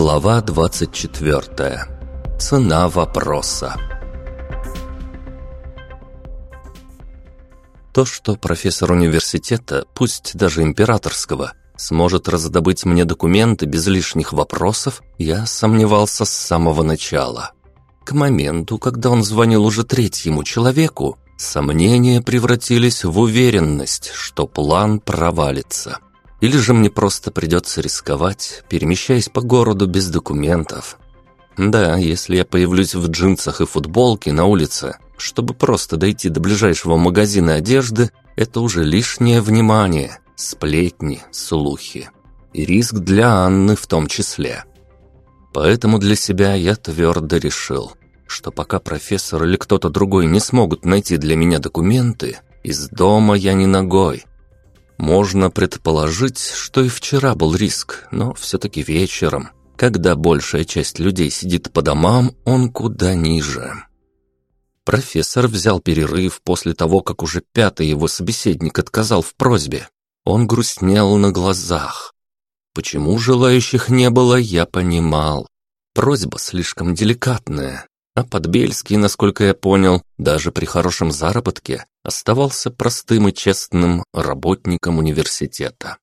Глава 24. Цена вопроса. То, что профессор университета, пусть даже императорского, сможет раздобыть мне документы без лишних вопросов, я сомневался с самого начала. К моменту, когда он звонил уже третьему человеку, сомнения превратились в уверенность, что план провалится. Или же мне просто придется рисковать, перемещаясь по городу без документов. Да, если я появлюсь в джинсах и футболке на улице, чтобы просто дойти до ближайшего магазина одежды, это уже лишнее внимание, сплетни, слухи. И риск для Анны в том числе. Поэтому для себя я твердо решил, что пока профессор или кто-то другой не смогут найти для меня документы, из дома я не ногой. Можно предположить, что и вчера был риск, но все-таки вечером, когда большая часть людей сидит по домам, он куда ниже. Профессор взял перерыв после того, как уже пятый его собеседник отказал в просьбе. Он грустнел на глазах. Почему желающих не было, я понимал. Просьба слишком деликатная, а Подбельский, насколько я понял, даже при хорошем заработке оставался простым и честным работником университета.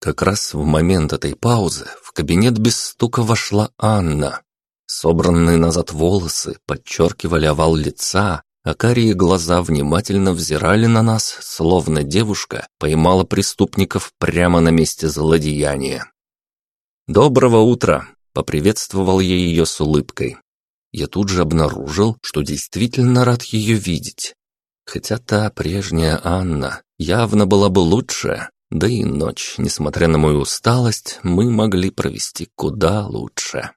Как раз в момент этой паузы в кабинет без стука вошла Анна. Собранные назад волосы подчеркивали овал лица, а карие глаза внимательно взирали на нас, словно девушка поймала преступников прямо на месте злодеяния. «Доброго утра!» — поприветствовал я ее с улыбкой я тут же обнаружил, что действительно рад ее видеть. Хотя та прежняя Анна явно была бы лучше, да и ночь, несмотря на мою усталость, мы могли провести куда лучше.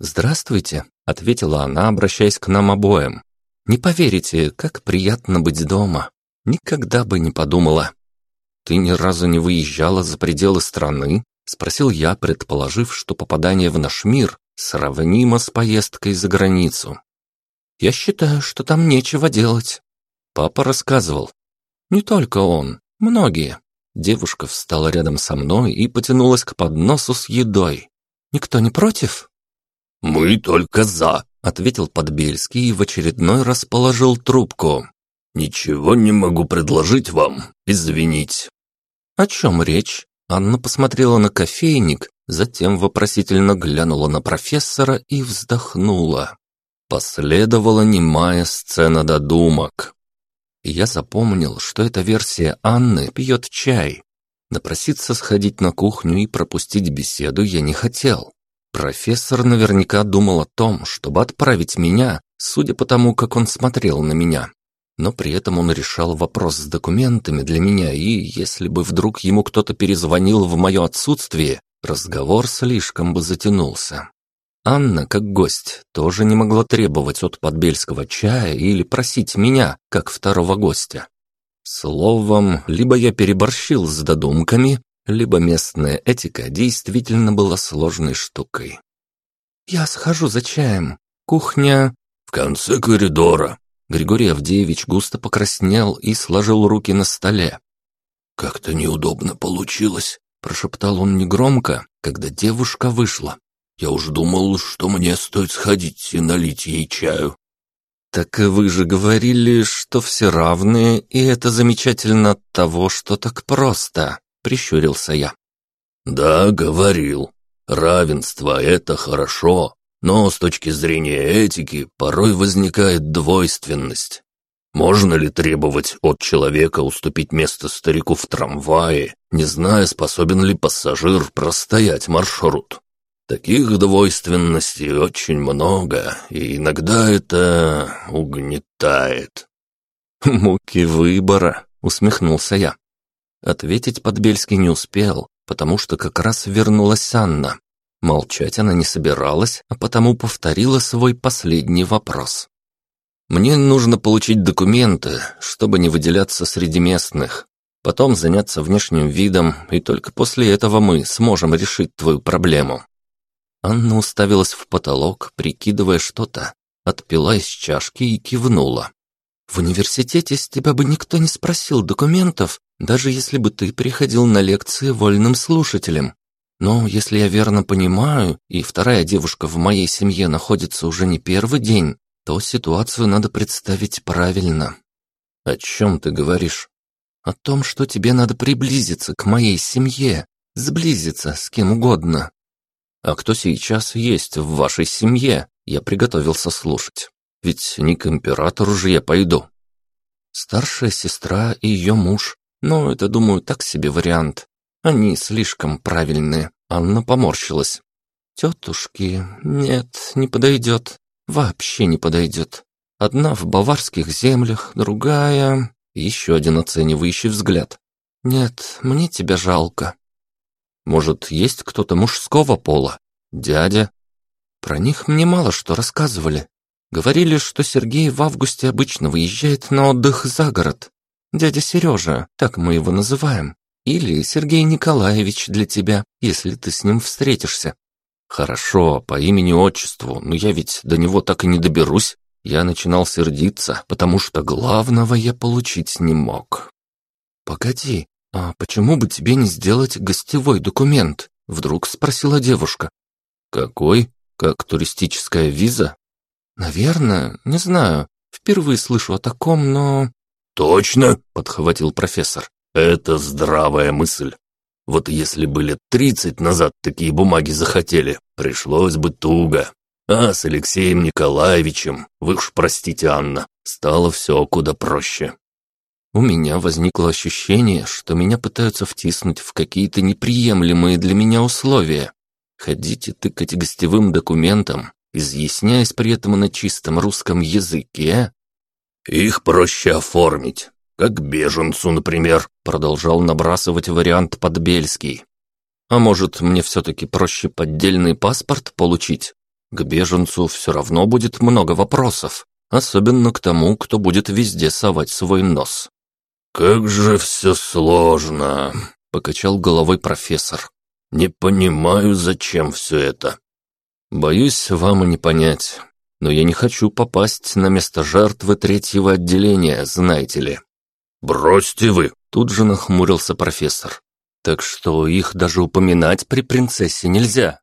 «Здравствуйте», — ответила она, обращаясь к нам обоим. «Не поверите, как приятно быть дома. Никогда бы не подумала». «Ты ни разу не выезжала за пределы страны?» — спросил я, предположив, что попадание в наш мир сравнимо с поездкой за границу. Я считаю, что там нечего делать. Папа рассказывал. Не только он, многие. Девушка встала рядом со мной и потянулась к подносу с едой. Никто не против? Мы только за, ответил Подбельский и в очередной раз положил трубку. Ничего не могу предложить вам, извинить. О чем речь? Анна посмотрела на кофейник, затем вопросительно глянула на профессора и вздохнула. Последовала немая сцена додумок. Я запомнил, что эта версия Анны пьет чай. Напроситься сходить на кухню и пропустить беседу я не хотел. Профессор наверняка думал о том, чтобы отправить меня, судя по тому, как он смотрел на меня. Но при этом он решал вопрос с документами для меня, и если бы вдруг ему кто-то перезвонил в мое отсутствие, разговор слишком бы затянулся. Анна, как гость, тоже не могла требовать от Подбельского чая или просить меня, как второго гостя. Словом, либо я переборщил с додумками, либо местная этика действительно была сложной штукой. «Я схожу за чаем. Кухня...» «В конце коридора», Григорий Авдеевич густо покраснел и сложил руки на столе. «Как-то неудобно получилось», – прошептал он негромко, когда девушка вышла. «Я уж думал, что мне стоит сходить и налить ей чаю». «Так вы же говорили, что все равны, и это замечательно от того, что так просто», – прищурился я. «Да, говорил. Равенство – это хорошо, но с точки зрения этики порой возникает двойственность. Можно ли требовать от человека уступить место старику в трамвае, не зная, способен ли пассажир простоять маршрут? Таких двойственностей очень много, и иногда это угнетает. «Муки выбора», — усмехнулся я. Ответить Подбельский не успел, потому что как раз вернулась Анна. Молчать она не собиралась, а потому повторила свой последний вопрос. «Мне нужно получить документы, чтобы не выделяться среди местных, потом заняться внешним видом, и только после этого мы сможем решить твою проблему». Анна уставилась в потолок, прикидывая что-то, отпила из чашки и кивнула. «В университете с тебя бы никто не спросил документов, даже если бы ты приходил на лекции вольным слушателем. Но если я верно понимаю, и вторая девушка в моей семье находится уже не первый день, то ситуацию надо представить правильно. О чем ты говоришь? О том, что тебе надо приблизиться к моей семье, сблизиться с кем угодно. А кто сейчас есть в вашей семье? Я приготовился слушать. Ведь не к императору же я пойду. Старшая сестра и ее муж. Но это, думаю, так себе вариант. Они слишком правильные. Анна поморщилась. Тетушки, нет, не подойдет. Вообще не подойдет. Одна в баварских землях, другая... Еще один оценивающий взгляд. Нет, мне тебя жалко. Может, есть кто-то мужского пола? Дядя? Про них мне мало что рассказывали. Говорили, что Сергей в августе обычно выезжает на отдых за город. Дядя Сережа, так мы его называем. Или Сергей Николаевич для тебя, если ты с ним встретишься. Хорошо, по имени-отчеству, но я ведь до него так и не доберусь. Я начинал сердиться, потому что главного я получить не мог. «Погоди, а почему бы тебе не сделать гостевой документ?» Вдруг спросила девушка. «Какой? Как туристическая виза?» «Наверное, не знаю. Впервые слышу о таком, но...» «Точно!» — подхватил профессор. Это здравая мысль. Вот если бы лет тридцать назад такие бумаги захотели, пришлось бы туго. А с Алексеем Николаевичем, вы уж простите, Анна, стало все куда проще. У меня возникло ощущение, что меня пытаются втиснуть в какие-то неприемлемые для меня условия. Ходить и тыкать гостевым документом, изъясняясь при этом на чистом русском языке. Их проще оформить. Как беженцу, например, продолжал набрасывать вариант Подбельский. А может, мне все-таки проще поддельный паспорт получить? К беженцу все равно будет много вопросов, особенно к тому, кто будет везде совать свой нос. «Как же все сложно!» — покачал головой профессор. «Не понимаю, зачем все это». «Боюсь, вам и не понять. Но я не хочу попасть на место жертвы третьего отделения, знаете ли. «Бросьте вы!» – тут же нахмурился профессор. «Так что их даже упоминать при принцессе нельзя.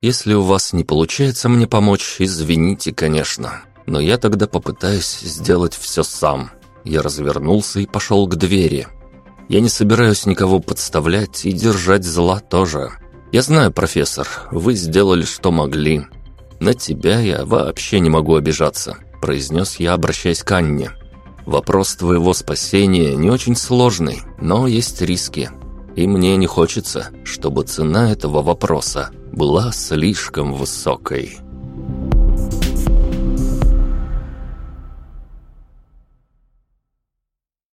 Если у вас не получается мне помочь, извините, конечно, но я тогда попытаюсь сделать все сам». Я развернулся и пошел к двери. Я не собираюсь никого подставлять и держать зла тоже. Я знаю, профессор, вы сделали, что могли. На тебя я вообще не могу обижаться», – произнес я, обращаясь к Анне. Вопрос твоего спасения не очень сложный, но есть риски. И мне не хочется, чтобы цена этого вопроса была слишком высокой.